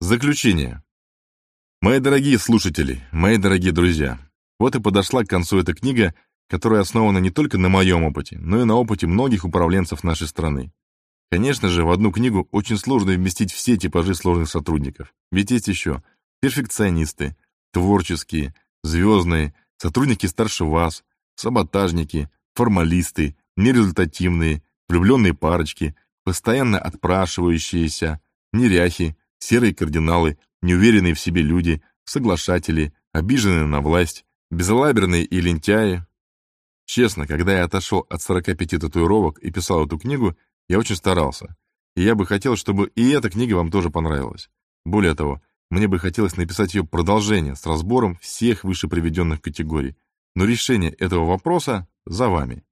Заключение. Мои дорогие слушатели, мои дорогие друзья, вот и подошла к концу эта книга, которая основана не только на моем опыте, но и на опыте многих управленцев нашей страны. Конечно же, в одну книгу очень сложно вместить все типажи сложных сотрудников, ведь есть еще перфекционисты, творческие, звездные, сотрудники старше вас, саботажники, формалисты, нерезультативные, влюбленные парочки, постоянно отпрашивающиеся, неряхи, серые кардиналы, неуверенные в себе люди, соглашатели, обиженные на власть, безалаберные и лентяи. Честно, когда я отошел от 45 татуировок и писал эту книгу, я очень старался. И я бы хотел, чтобы и эта книга вам тоже понравилась. Более того, мне бы хотелось написать ее продолжение с разбором всех выше приведенных категорий. Но решение этого вопроса за вами.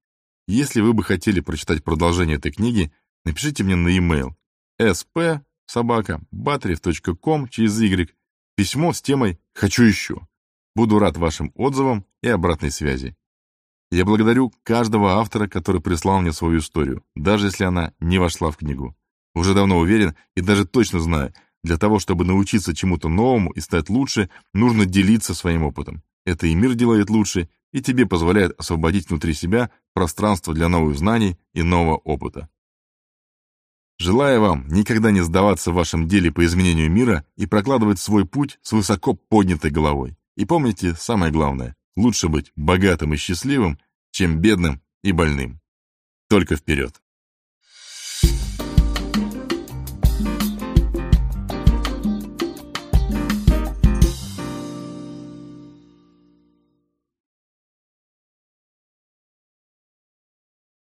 Если вы бы хотели прочитать продолжение этой книги, напишите мне на e-mail sp собака battery.com через Y письмо с темой «Хочу еще». Буду рад вашим отзывам и обратной связи. Я благодарю каждого автора, который прислал мне свою историю, даже если она не вошла в книгу. Уже давно уверен и даже точно знаю, для того, чтобы научиться чему-то новому и стать лучше, нужно делиться своим опытом. Это и мир делает лучше, и тебе позволяет освободить внутри себя пространство для новых знаний и нового опыта. Желаю вам никогда не сдаваться в вашем деле по изменению мира и прокладывать свой путь с высоко поднятой головой. И помните самое главное, лучше быть богатым и счастливым, чем бедным и больным. Только вперед!